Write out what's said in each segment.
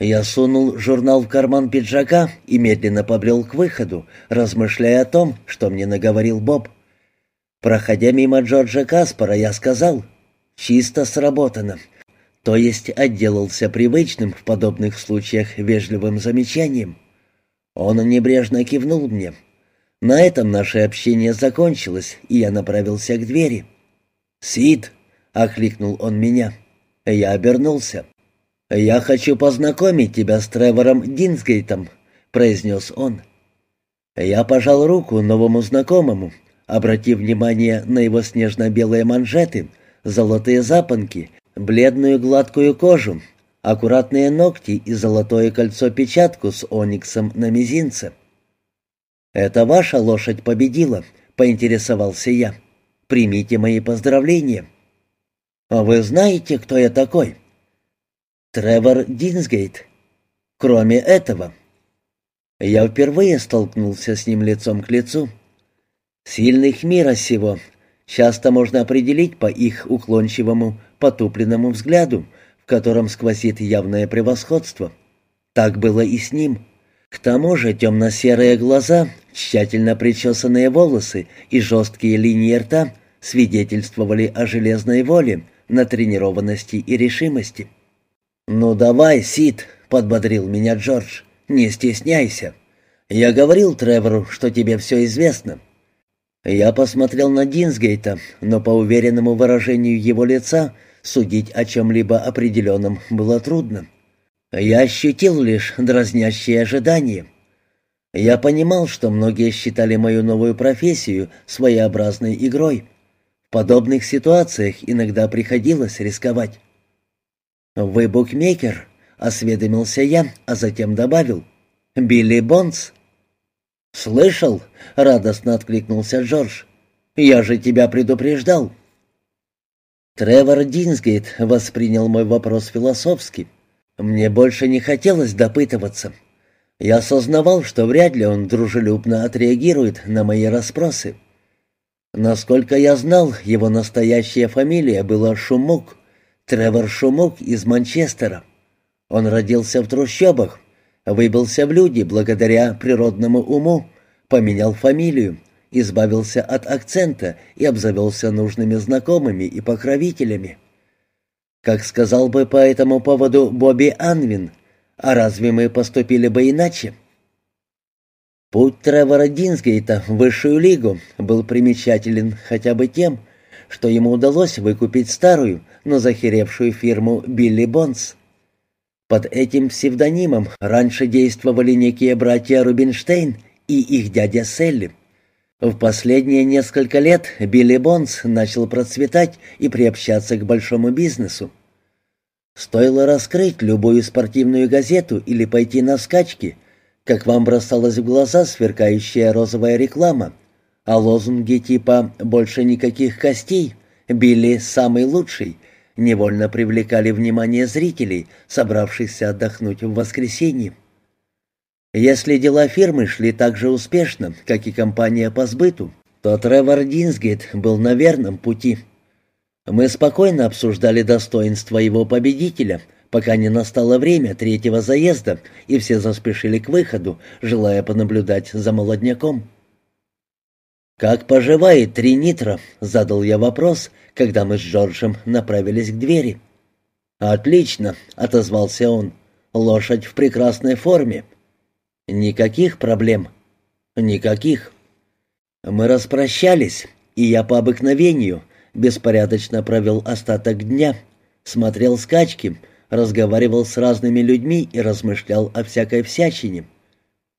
Я сунул журнал в карман пиджака и медленно побрел к выходу, размышляя о том, что мне наговорил Боб. Проходя мимо Джорджа Каспара, я сказал «Чисто сработано», то есть отделался привычным в подобных случаях вежливым замечанием. Он небрежно кивнул мне. На этом наше общение закончилось, и я направился к двери. «Сид!» — окликнул он меня. Я обернулся. «Я хочу познакомить тебя с Тревором Динсгейтом», — произнес он. Я пожал руку новому знакомому, обратив внимание на его снежно-белые манжеты, золотые запонки, бледную гладкую кожу, аккуратные ногти и золотое кольцо-печатку с ониксом на мизинце. «Это ваша лошадь победила», — поинтересовался я. «Примите мои поздравления». «А вы знаете, кто я такой?» Тревор Динсгейт. Кроме этого, я впервые столкнулся с ним лицом к лицу. Сильных мира сего часто можно определить по их уклончивому, потупленному взгляду, в котором сквозит явное превосходство. Так было и с ним. К тому же темно-серые глаза, тщательно причесанные волосы и жесткие линии рта свидетельствовали о железной воле, натренированности и решимости. «Ну давай, Сид», — подбодрил меня Джордж, — «не стесняйся. Я говорил Тревору, что тебе все известно». Я посмотрел на Динсгейта, но по уверенному выражению его лица судить о чем-либо определенном было трудно. Я ощутил лишь дразнящее ожидание. Я понимал, что многие считали мою новую профессию своеобразной игрой. В подобных ситуациях иногда приходилось рисковать. «Вы букмекер?» — осведомился я, а затем добавил. «Билли Бонс». «Слышал?» — радостно откликнулся Джордж. «Я же тебя предупреждал». Тревор Динсгейт воспринял мой вопрос философски. Мне больше не хотелось допытываться. Я осознавал, что вряд ли он дружелюбно отреагирует на мои расспросы. Насколько я знал, его настоящая фамилия была Шумук. Тревор Шумук из Манчестера. Он родился в трущобах, выбился в люди благодаря природному уму, поменял фамилию, избавился от акцента и обзавелся нужными знакомыми и покровителями. Как сказал бы по этому поводу Бобби Анвин, а разве мы поступили бы иначе? Путь Тревора Динсгейта в высшую лигу был примечателен хотя бы тем, что ему удалось выкупить старую, но захеревшую фирму «Билли Бонс». Под этим псевдонимом раньше действовали некие братья Рубинштейн и их дядя Селли. В последние несколько лет Билли Бонс начал процветать и приобщаться к большому бизнесу. Стоило раскрыть любую спортивную газету или пойти на скачки, как вам бросалась в глаза сверкающая розовая реклама — а лозунги типа «больше никаких костей», «Билли самый лучший» невольно привлекали внимание зрителей, собравшихся отдохнуть в воскресенье. Если дела фирмы шли так же успешно, как и компания по сбыту, то Тревор Динсгейт был на верном пути. Мы спокойно обсуждали достоинства его победителя, пока не настало время третьего заезда, и все заспешили к выходу, желая понаблюдать за молодняком. «Как поживает Тринитро?» — задал я вопрос, когда мы с Джорджем направились к двери. «Отлично», — отозвался он. «Лошадь в прекрасной форме». «Никаких проблем?» «Никаких». Мы распрощались, и я по обыкновению беспорядочно провел остаток дня, смотрел скачки, разговаривал с разными людьми и размышлял о всякой всячине.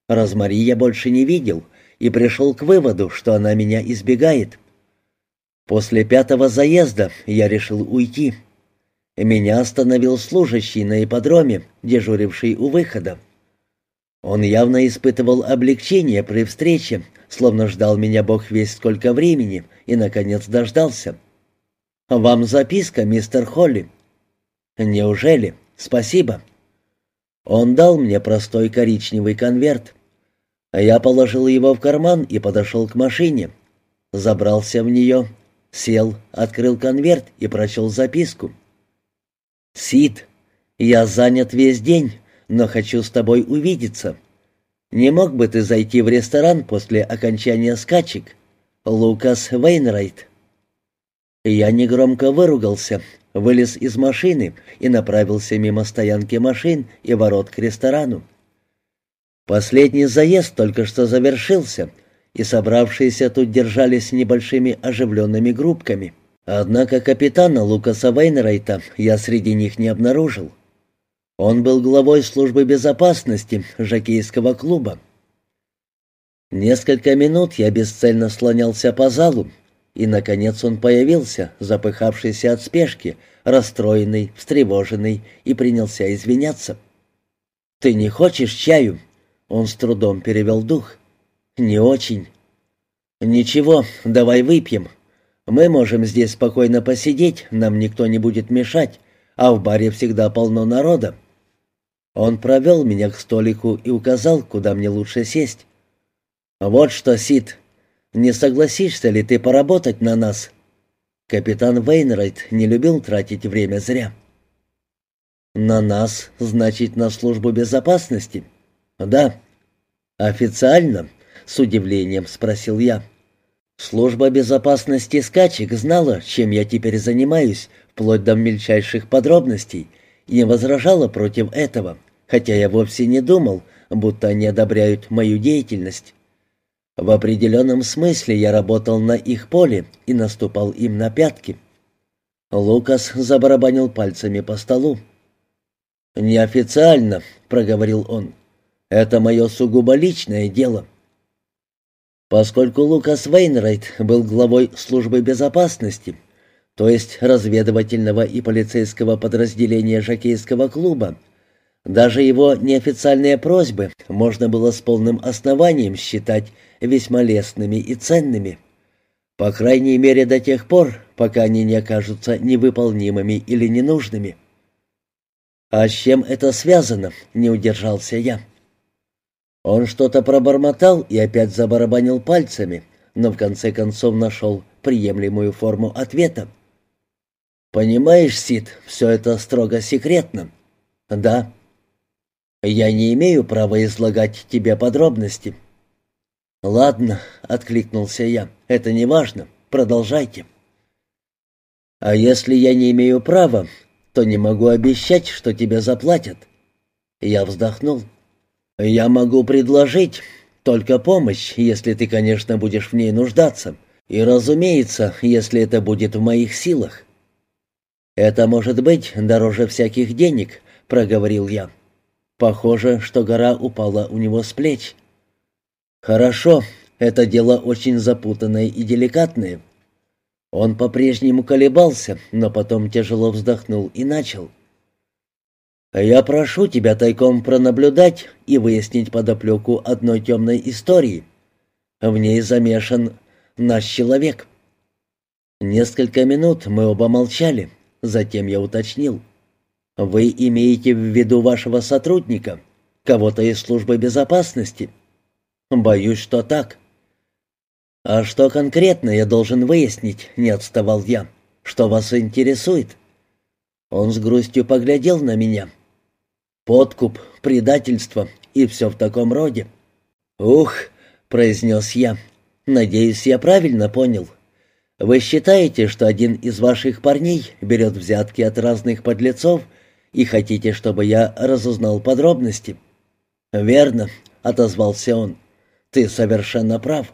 Розмари я больше не видел — и пришел к выводу, что она меня избегает. После пятого заезда я решил уйти. Меня остановил служащий на ипподроме, дежуривший у выхода. Он явно испытывал облегчение при встрече, словно ждал меня бог весь сколько времени, и, наконец, дождался. «Вам записка, мистер Холли». «Неужели? Спасибо». Он дал мне простой коричневый конверт. Я положил его в карман и подошел к машине. Забрался в нее, сел, открыл конверт и прочел записку. «Сид, я занят весь день, но хочу с тобой увидеться. Не мог бы ты зайти в ресторан после окончания скачек? Лукас Вейнрайт». Я негромко выругался, вылез из машины и направился мимо стоянки машин и ворот к ресторану. Последний заезд только что завершился, и собравшиеся тут держались небольшими оживленными группками. Однако капитана Лукаса Вейнрайта я среди них не обнаружил. Он был главой службы безопасности жокейского клуба. Несколько минут я бесцельно слонялся по залу, и, наконец, он появился, запыхавшийся от спешки, расстроенный, встревоженный, и принялся извиняться. «Ты не хочешь чаю?» Он с трудом перевел дух. «Не очень». «Ничего, давай выпьем. Мы можем здесь спокойно посидеть, нам никто не будет мешать, а в баре всегда полно народа». Он провел меня к столику и указал, куда мне лучше сесть. «Вот что, Сид, не согласишься ли ты поработать на нас?» Капитан Вейнрайт не любил тратить время зря. «На нас, значит, на службу безопасности?» «Да». «Официально?» — с удивлением спросил я. «Служба безопасности скачек знала, чем я теперь занимаюсь, вплоть до мельчайших подробностей, и не возражала против этого, хотя я вовсе не думал, будто они одобряют мою деятельность. В определенном смысле я работал на их поле и наступал им на пятки». Лукас забарабанил пальцами по столу. «Неофициально», — проговорил он. Это мое сугубо личное дело. Поскольку Лукас Вейнрайт был главой службы безопасности, то есть разведывательного и полицейского подразделения жокейского клуба, даже его неофициальные просьбы можно было с полным основанием считать весьма лестными и ценными. По крайней мере до тех пор, пока они не окажутся невыполнимыми или ненужными. «А с чем это связано?» — не удержался я. Он что-то пробормотал и опять забарабанил пальцами, но в конце концов нашел приемлемую форму ответа. «Понимаешь, Сид, все это строго секретно». «Да». «Я не имею права излагать тебе подробности». «Ладно», — откликнулся я, — «это не важно. Продолжайте». «А если я не имею права, то не могу обещать, что тебе заплатят». Я вздохнул. «Я могу предложить только помощь, если ты, конечно, будешь в ней нуждаться. И, разумеется, если это будет в моих силах». «Это может быть дороже всяких денег», — проговорил я. Похоже, что гора упала у него с плеч. «Хорошо, это дело очень запутанное и деликатное». Он по-прежнему колебался, но потом тяжело вздохнул и начал. «Я прошу тебя тайком пронаблюдать и выяснить подоплеку одной темной истории. В ней замешан наш человек». Несколько минут мы оба молчали, затем я уточнил. «Вы имеете в виду вашего сотрудника, кого-то из службы безопасности?» «Боюсь, что так». «А что конкретно я должен выяснить?» — не отставал я. «Что вас интересует?» Он с грустью поглядел на меня подкуп, предательство и все в таком роде. «Ух!» — произнес я. «Надеюсь, я правильно понял. Вы считаете, что один из ваших парней берет взятки от разных подлецов и хотите, чтобы я разузнал подробности?» «Верно», — отозвался он. «Ты совершенно прав».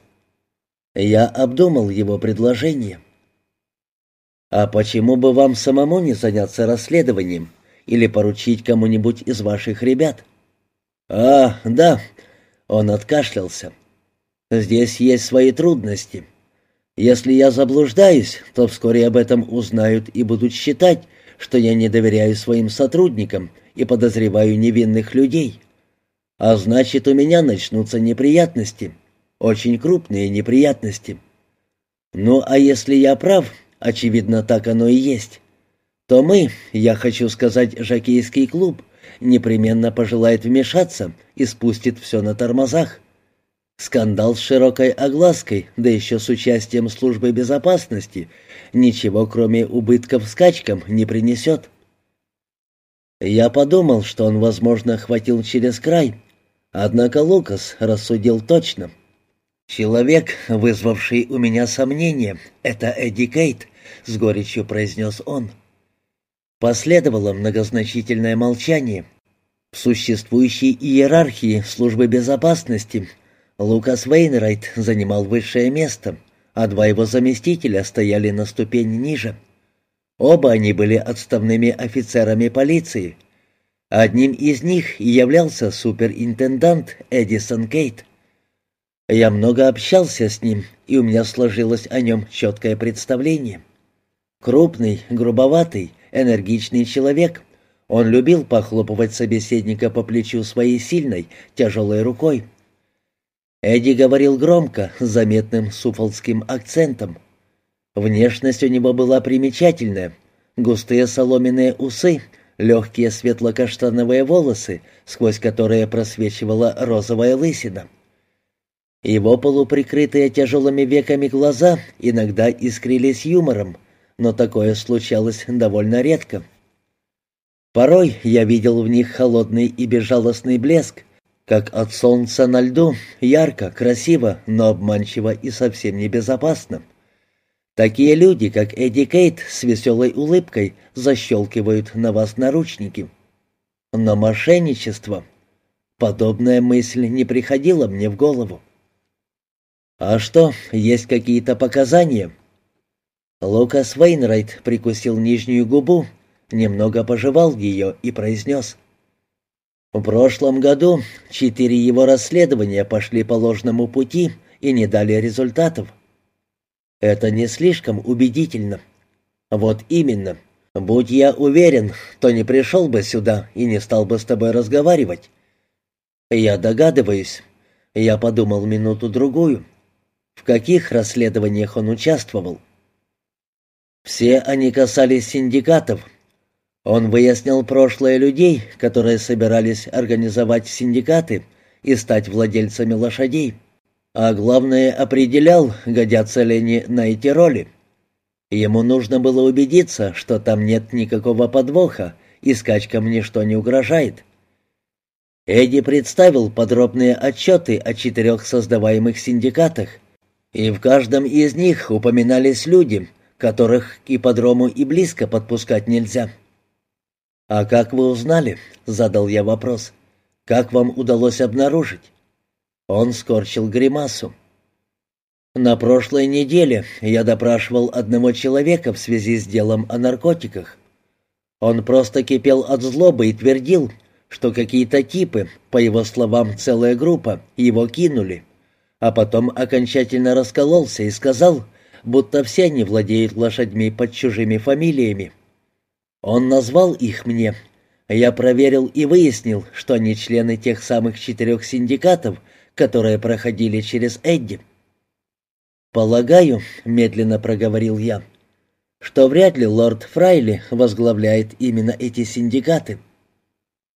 Я обдумал его предложение. «А почему бы вам самому не заняться расследованием?» Или поручить кому-нибудь из ваших ребят?» «А, да», — он откашлялся. «Здесь есть свои трудности. Если я заблуждаюсь, то вскоре об этом узнают и будут считать, что я не доверяю своим сотрудникам и подозреваю невинных людей. А значит, у меня начнутся неприятности, очень крупные неприятности. Ну, а если я прав, очевидно, так оно и есть, то мы, я хочу сказать, жокейский клуб, непременно пожелает вмешаться и спустит все на тормозах. Скандал с широкой оглаской, да еще с участием службы безопасности, ничего кроме убытков скачкам не принесет. Я подумал, что он, возможно, хватил через край, однако Лукас рассудил точно. «Человек, вызвавший у меня сомнения, это Эдди Кейт», — с горечью произнес он. Последовало многозначительное молчание. В существующей иерархии службы безопасности Лукас Вейнрайт занимал высшее место, а два его заместителя стояли на ступень ниже. Оба они были отставными офицерами полиции. Одним из них являлся суперинтендант Эдисон Кейт. Я много общался с ним, и у меня сложилось о нем четкое представление. Крупный, грубоватый, энергичный человек. Он любил похлопывать собеседника по плечу своей сильной, тяжелой рукой. Эдди говорил громко, с заметным суфолским акцентом. Внешность у него была примечательная. Густые соломенные усы, легкие светло-каштановые волосы, сквозь которые просвечивала розовая лысина. Его полуприкрытые тяжелыми веками глаза иногда искрились юмором, но такое случалось довольно редко. Порой я видел в них холодный и безжалостный блеск, как от солнца на льду, ярко, красиво, но обманчиво и совсем небезопасно. Такие люди, как Эдди Кейт, с веселой улыбкой защелкивают на вас наручники. Но мошенничество... Подобная мысль не приходила мне в голову. «А что, есть какие-то показания?» Лукас Вейнрайт прикусил нижнюю губу, немного пожевал ее и произнес. «В прошлом году четыре его расследования пошли по ложному пути и не дали результатов. Это не слишком убедительно. Вот именно. Будь я уверен, то не пришел бы сюда и не стал бы с тобой разговаривать. Я догадываюсь. Я подумал минуту-другую. В каких расследованиях он участвовал? Все они касались синдикатов. Он выяснил прошлое людей, которые собирались организовать синдикаты и стать владельцами лошадей. А главное, определял, годятся ли они на эти роли. Ему нужно было убедиться, что там нет никакого подвоха, и скачкам ничто не угрожает. Эдди представил подробные отчеты о четырех создаваемых синдикатах, и в каждом из них упоминались люди, которых к ипподрому и близко подпускать нельзя. «А как вы узнали?» — задал я вопрос. «Как вам удалось обнаружить?» Он скорчил гримасу. «На прошлой неделе я допрашивал одного человека в связи с делом о наркотиках. Он просто кипел от злобы и твердил, что какие-то типы, по его словам целая группа, его кинули, а потом окончательно раскололся и сказал, будто все они владеют лошадьми под чужими фамилиями. Он назвал их мне. Я проверил и выяснил, что они члены тех самых четырех синдикатов, которые проходили через Эдди. «Полагаю», — медленно проговорил я, — «что вряд ли лорд Фрайли возглавляет именно эти синдикаты».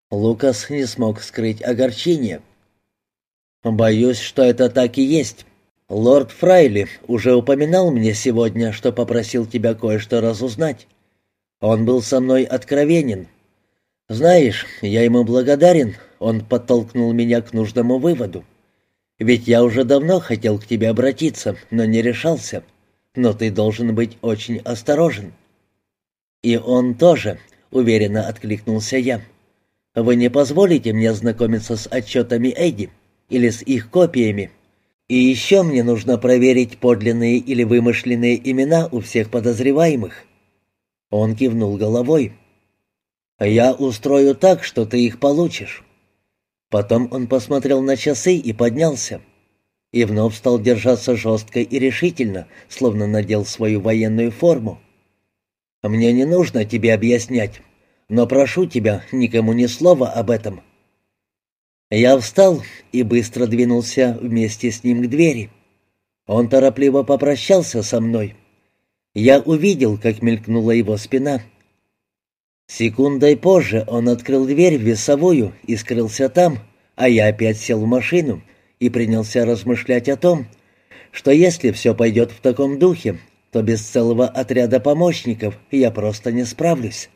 Лукас не смог скрыть огорчение. «Боюсь, что это так и есть. Лорд Фрайли уже упоминал мне сегодня, что попросил тебя кое-что разузнать. Он был со мной откровенен. Знаешь, я ему благодарен, он подтолкнул меня к нужному выводу. Ведь я уже давно хотел к тебе обратиться, но не решался. Но ты должен быть очень осторожен». «И он тоже», — уверенно откликнулся я. «Вы не позволите мне знакомиться с отчетами Эдди или с их копиями? И еще мне нужно проверить подлинные или вымышленные имена у всех подозреваемых». Он кивнул головой. «Я устрою так, что ты их получишь. Потом он посмотрел на часы и поднялся. И вновь стал держаться жестко и решительно, словно надел свою военную форму. «Мне не нужно тебе объяснять, но прошу тебя, никому ни слова об этом». Я встал и быстро двинулся вместе с ним к двери. Он торопливо попрощался со мной. Я увидел, как мелькнула его спина — Секундой позже он открыл дверь в весовую и скрылся там, а я опять сел в машину и принялся размышлять о том, что если все пойдет в таком духе, то без целого отряда помощников я просто не справлюсь.